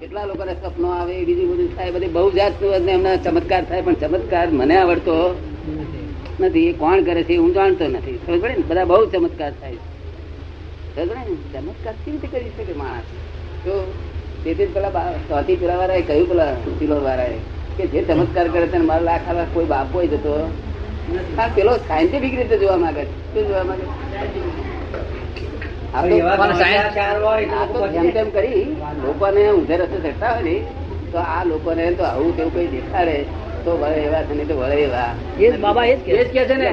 કેટલા લોકોને સપનો આવે બીજું બધું થાય, બધી બહુ જાતનું એમના ચમત્કાર થાય, પણ ચમત્કાર મને આવડતો નથી. એ કોણ કરે છે હું જાણતો નથી. ખબર પડે ને? બધા બહુ ચમત્કાર થાય ખબર પડે ને? ચમત્કાર કેવી રીતે કરી શકે માણસ? તો તેથી પેલા સ્વાતિ પેલા વાળાએ કહ્યું પેલા સિલોર વાળાએ કે જે ચમત્કાર કરે તેને મારા લાખ લાખ કોઈ બાપો જતો પેલો સાયન્ટિફિક રીતે જોવા માંગે શું જોવા માંગે છે? આ તો પણ science આ તો જેમ તેમ કરી લોકોને ઊંધે રસ્તે ચડતા હોય ને તો આ લોકોને તો આવું તેવું કઈ દેખાડે તો વળે એવા છે નહીં તો વળે એવા. એ જ બાબા એ જ કે છે. ને.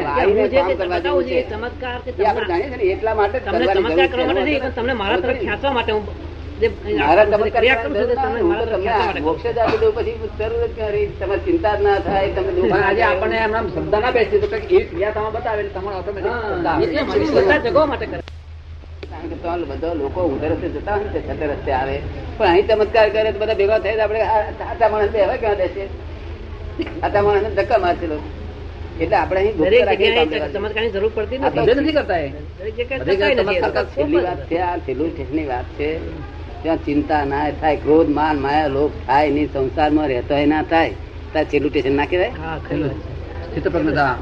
ચમત્કાર જાણીએ છીએ એટલા માટે તમને ચમત્કાર કરવા માટે નહીં તમને મારા તરફ ખેંચવા માટે હું ચિંતા ના થાય ના આજે. આપણને એમ શબ્દ ના બેસી તો એ ક્રિયા તમે બતાવે તમારે ઓટોમેટિક જગવા માટે કરે. કારણ કે તો બધા લોકો ઉધર રસ્તે જતા હોય ને છતે રસ્તે આવે. પણ અહીં ચમત્કાર કરે તો બધા ભેગા થાય તો આપણે આ- આટા માણસ હવે ક્યાં દેશે આટા માણસ ધક્કા મારશે લોકો. એટલે આપણે અહીં. ચમત્કારની જરૂર પડતી નથી. નથી કરતા છેલ્લી વાત? છે આ છેલ્લું સ્ટેશનની વાત છે. ત્યાં ચિંતા ના થાય ક્રોધ માન માયા લોભ થાય નહીં સંસારમાં રહેતો ના થાય. ત્યાં છેલ્લું સ્ટેશન ના કહેવાય. સ્થિત પ્રજ્ઞતા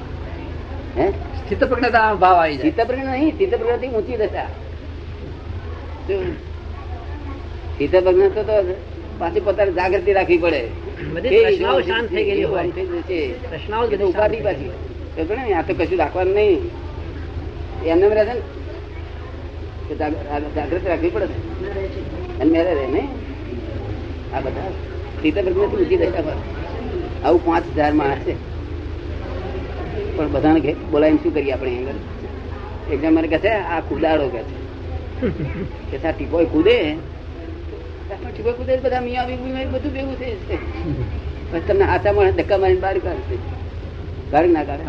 હે? સ્થિત પ્રજ્ઞતા ભાવ આવી જાય. પ્રજ્ઞા નહીં ચિત્તપ્રજ્ઞથી ઊંચી દશા. શું? ચિત્તપ્રજ્ઞ તો પાછી પોતાની જાગૃતિ રાખવી પડે. શાંત થઈ ગયેલી હોય. ઉપાધિ પાછી. ને આ તો કશું રાખવાનું નહીં. એમને ને જાગૃતિ રાખવી પડે અને મેરે રહે ને. આ બધા. ચિત્તપ્રજ્ઞથી ઊંચી દશા પર? આવું પાંચ હજાર માણસ છે. પણ બધાને બોલાવીને શું કરીએ આપણે આગળ એક મને કહે છે આ કુદાડો કે છે. કે ટીપોય કૂદે? ટીપોય કૂદે બધા મિયા બીબી બધું ભેગું થઈ જશે. પછી તમને હાથા માણસ ધક્કા મારીને બહાર કાઢશે. ગાડી ના કાઢે.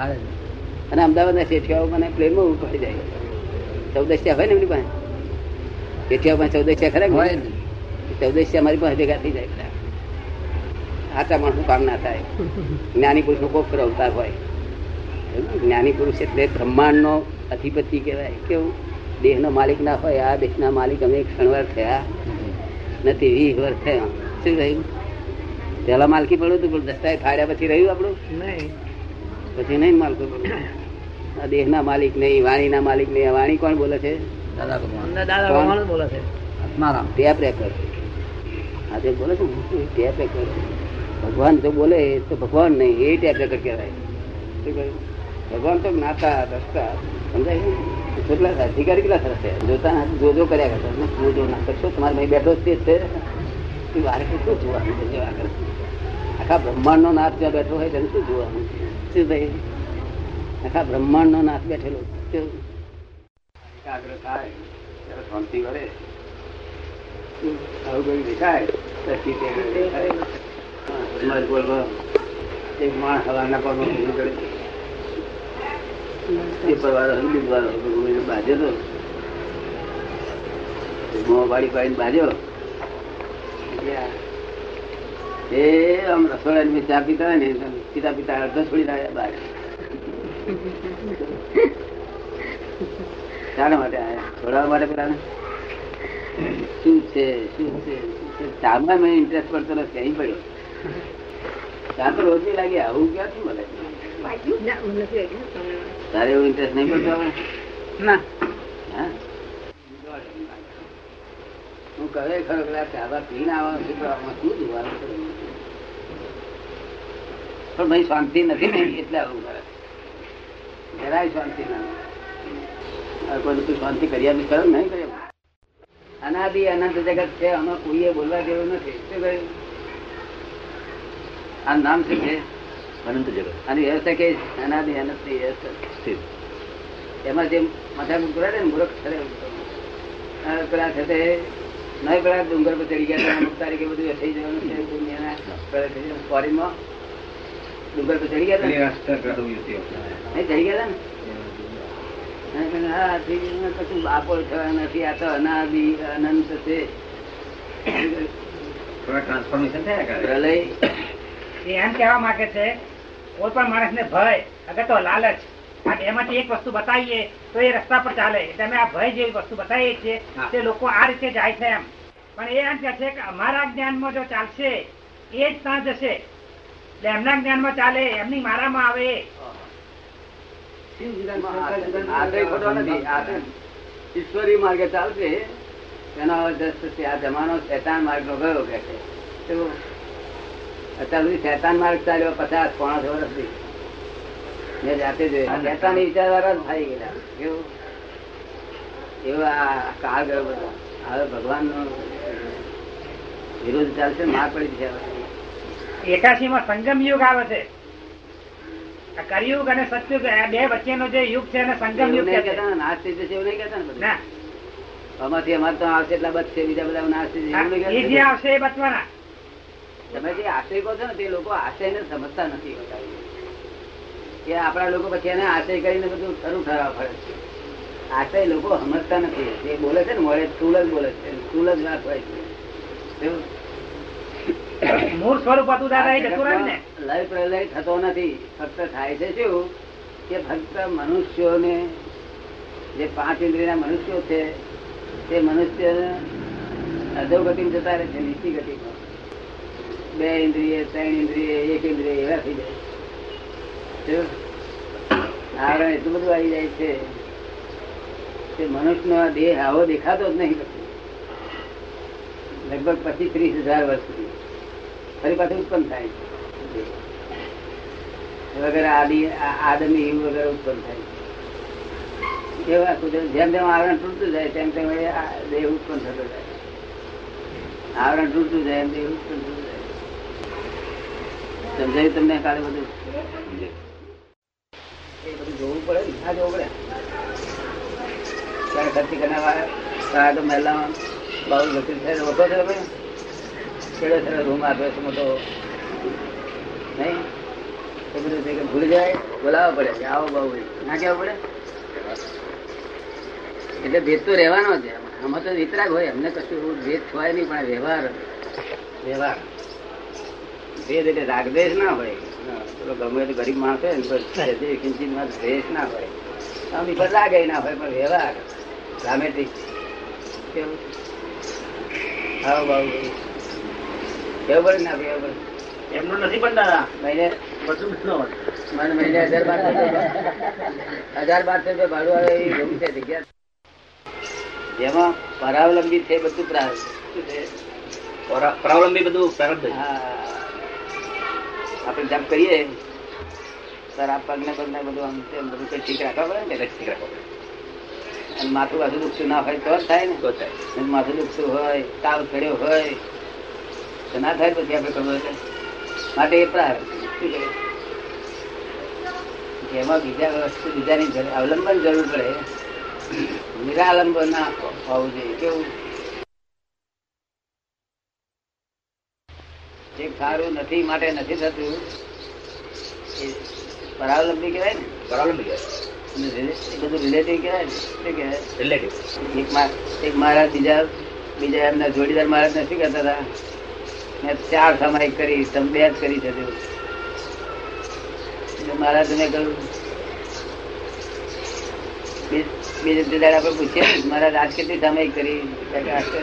અને અમદાવાદના શેઠિયાઓ મને પ્લેનમાં ઉપાડી જાય. ચૌદશિયા હોય ને એમની પાસે? શેઠિયાઓ પાસે ચૌદશિયા ખરા હોય? ને. ચૌદશિયા મારી પાસે ભેગા થઈ જાય હાથા માણસનું કામ ના થાય? જ્ઞાની પુરુષ નો કોક અવતાર હોય. જ્ઞાની પુરુષ એટલે બ્રહ્માંડ નો અધિપતિ કહેવાય. કેવું? દેહ નો માલિક ના હોય આ દેશ ના માલિક અમે ક્ષણવાર થયા. નથી વીસ વર્ષ થયા. શું રહ્યું પેલા માલકી પડ્યું હતું પણ દસ્તાવેજ ફાડ્યા પછી રહ્યું આપણું? નહીં. પછી નહીં માલકો પડ્યું? આ દેહ ના માલિક નહીં વાણી ના માલિક નહીં આ વાણી કોણ બોલે છે? દાદા ભગવાન. દાદા ભગવાન બોલે છે. Tape record. આજે બોલે છે ટેપ રેકર્ડ? ભગવાન જો બોલે તો ભગવાન નહીં એ ટેપ રેકર્ડ કહેવાય. શું કહ્યું? ભગવાન તો જ્ઞાતા દસ્તા સમજાય કેટલા અધિકારી કેટલા સરસ છે? જોતા જોજો જો જો કર્યા કરતા. હું જો ના કરશો? તમારે ભાઈ બેઠો તે છે તું વારે શું જોવાનું છે? આખા બ્રહ્માંડ નો નાથ જ્યાં બેઠો હોય તેને શું જોવાનું શું ભાઈ? આખા બ્રહ્માંડ નો નાથ બેઠેલો? એકાગ્ર થાય ત્યારે શાંતિ વળે આવું કઈ દેખાય બોલવા એક માણસ હવાના પગમાં. પેપર વાળો હોય, વાળો બાજ્યો તો. મોં વાળી પાડીને બાજ્યો એ આમ ચા પીતા હોય ને પિતા પિતા અડધો છોડી રહ્યા બહાર શાના માટે આવ્યા છોડાવવા માટે પેલા શું છે શું છે ચામાં મને ઇન્ટરેસ્ટ પડતો નથી અહીં પડ્યો. ચા તો રોજ લાગે આવું ક્યાંથી મળે? તારે એવું ઇન્ટરેસ્ટ નહીં પડતો ના. હા? હું કહે ખરો કે આ પીને આવવાનું છે શું જોવાનું પણ ભાઈ શાંતિ નથી ને એટલે આવું કરે. જરાય શાંતિ ના કોઈ તું શાંતિ કરી નહીં કરી આપી. અનાદિ અનંત જગત છે આમાં કોઈએ બોલવા જેવું નથી. શું કહ્યું આ નામ છે? અનંત જગત. અને વ્યવસ્થા કે અનાદિ અનંતની સ્થિર એમાં જે માથા કરે ને મૂર્ખ છે. પેલા થશે તે નહીં પેલા ડુંગર પર ચડી ગયા હતા, અમુક તારીખે બધું થઈ જવાનું છે દુનિયાના ડુંગર પર ચડી ગયા હતા નહીં ચડી ગયા હતા ને? હા. કશું બાપો થયો નથી. આ તો અનાદિ અનંત છે. ટ્રાન્સફોર્મેશન થયા પ્રલય. એમ કહેવા માંગે છે કોઈ પણ માણસ ને ભય અગર તો લાલચ. એમાંથી એક વસ્તુ બતાવીએ તો એ રસ્તા પર ચાલે. એટલે અમે આ ભય જેવી વસ્તુ બતાવીએ છીએ તે લોકો આ રીતે જાય છે એમ. પણ એ એમ કે છે કે અમારા જ્ઞાનમાં જો ચાલશે એ જ ત્યાં જશે. એટલે એમના જ્ઞાનમાં ચાલે એમની મારામાં આવે. ઈશ્વરી માર્ગે ચાલશે. એનો આ જમાનો શેતાન માર્ગ નો ગયો કે છે. તો અત્યાર સુધી શેતાન માર્ગ ચાલ્યો પચાસ પોણા વર્ષથી મેં જાતે જોયું. શેતાન વિચારવાળા જ થઈ ગયેલા. કેવું? એવો કાળ ગયો બધો. હવે ભગવાન નો વિરોધ ચાલશે માર પડી છે એકાશી માં સંગમ યુગ આવે છે. કરિયુગ અને સત્યુગ આ બે વચ્ચેનો જે યુગ છે અને સંગમ યુગ છે. ને, નાશ થઈ જશે એવું નહીં કેતા ને. ના. આમાંથી અમારે તો આવશે એટલા બચશે બીજા બધા નાશ થઈ જશે એ જે આવશે એ બચવાના. તમે જે આશય કહો છો ને તે લોકો આશયને સમજતા નથી હોતા. કે આપણા લોકો પછી એને આશય કરીને બધું ખરું ઠરાવ પડે છે. આશય લોકો સમજતા નથી. જે બોલે છે ને મોડે સ્થુલ જ બોલે છે. સ્થુલ જ વાત હોય છે. મૂળ સ્વરૂપ હતું ને? લય પ્રલય થતો નથી. ફક્ત થાય છે શું? કે ફક્ત મનુષ્યોને જે પાંચ ઇન્દ્રિયના મનુષ્યો છે તે મનુષ્ય અધોગતિ જતા રહે છે નીચી ગતિમાં. બે ઇન્દ્રિય, ત્રણ ઇન્દ્રિય, એક ઇન્દ્રિય એવા થઈ જાય? આવરણ એટલું બધું આવી જાય છે કે મનુષ્યનો દેહ આવો દેખાતો જ નહીં લગભગ પચીસ ત્રીસ હજાર વર્ષ સુધી. ફરી પાછું ઉત્પન્ન થાય છે. વગર આદિ આદમી એવું વગર ઉત્પન્ન થાય છે. એવા કુદરત જેમ જેમ આવરણ તૂટતું જાય, તેમ તેમ દેહ ઉત્પન્ન થતો જાય આવરણ તૂટતું જાય, એમ દેહ ઉત્પન્ન થતું જાય સમજાયું તમને કાલે બધું? એ બધું જોવું પડે ને પડે. ક્યારે ખર્ચી કરનાર તો મહેલામાં બહુ લખી થાય ઓછો છે ભાઈ. કેળો છે રૂમ આપ્યો છે નહીં? એ બધું છે કે ભૂલી જાય, બોલાવવા પડે આવો બહુ ના કહેવું પડે? એટલે ભેદ તો રહેવાનો છે. આમાં તો વિતરાગ હોય, અમને કશું ભેદ થવાય નહીં, પણ વ્યવહાર વ્યવહાર. ભેદ એટલે રાગદ્વેષ ના હોય. પેલો ગમે તે ગરીબ માણસ હોય ને કિંચિતમાં દ્વેષ ના હોય. આમની પર રાગે ના હોય પણ વ્યવહાર ડ્રામેટિક કેવું? આવો બાબુ. કેવું પડે ના કેવું પડે એમનું નથી પણ દાદા મહિને. મને મહિને હજાર બારસો હજાર બારસો રૂપિયા ભાડું આવે એવી રૂમ છે જગ્યા. જેમાં પરાવલંબી છે બધું પ્રારંભ. છે? પરાવલંબી બધું પ્રારંભ હા. આપણે જપ કરીએ. સર આ પગને પગને બધું આમ તેમ બધું કઈ ઠીક રાખવા પડે ને? ઠીક રાખવા પડે. અને માથું બાજુ દુખતું ના હોય તો જ થાય ને? તો થાય. માથું દુખતું હોય તાવ ચડ્યો હોય તો ના થાય પછી આપણે ખબર એટલે? માટે એ પ્રાર શું જેમાં બીજા વસ્તુ બીજાની અવલંબન જરૂર પડે. નિરાલંબન ના હોવું જોઈએ. કેવું જે સારું નથી માટે નથી થતું. એ પરાવલંબી કહેવાય ને? પરાવલંબી કહેવાય. એ બધું રિલેટિવ કહેવાય ને? શું કહેવાય? રિલેટિવ એક મા- એક મહારાજ બીજા બીજા એમના જોડીદાર મહારાજ નથી કહેતા હતા. મેં ચાર સામાયિક કરી તમે બે જ કરી છે મહારાજને કહ્યું બીજે દાડે આપણે પૂછીએ મહારાજ આજ કેટલી સામાયિક કરી?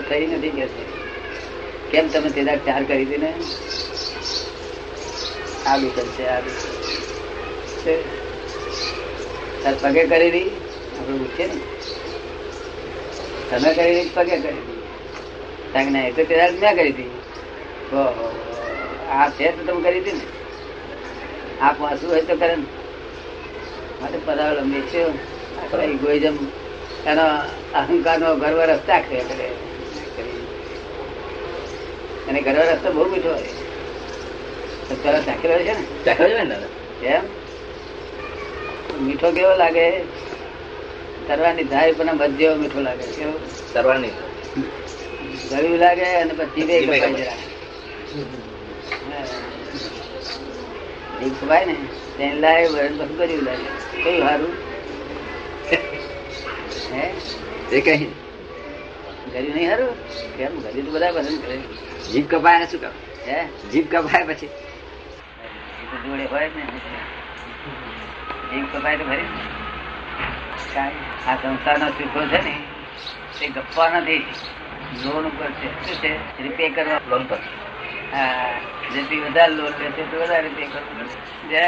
થઈ નથી કે કેમ તમે તે દાડે ચાર કરી હતી ને આ બી કરશે આલુ કરશે. પગે કરી રહી? આપણે પૂછીએ ને. તમે રહી પગે કરી હતી કારણ કે ના એ તો તે મેં કરી હતી. આ છે તો તમે કરી હતી ને? આ પાછું હોય તો કરે ને. માટે પરાવલંબી છે. ઇગોઇઝમ એનો અહંકાર નો ગર્વ રસ્તા કરે. એને ગર્વ રસ્તો બહુ મીઠો હોય. તો તરત છે ને? ચાખ્યો છે ને દાદા? એમ મીઠો કેવો લાગે? તરવાની થાય પણ મધ્ય મીઠો લાગે કેવો? તરવાની. ગળ્યું લાગે અને પછી બે કપાઈ જરા. જીભ કપાય ને? તેને લાગે વરણ બધું ગળ્યું લાગે? કયું સારું હે? એ કઈ ગળ્યું નહીં સારું કેમ? ગળ્યું તો બધા પસંદ કરે. જીભ કપાય શું કામ? હે? જીભ કપાય પછી. તો જોડે હોય ને જીભ કપાય તો ખરી. આ સંસારના સુખો છે ને તે ગપ્પા નથી લોન ઉપર છે. શું છે? રીપે કરવા. લોન પર. હા જેટલી વધારે લોન લે તો વધારે રીપે કરવું જય.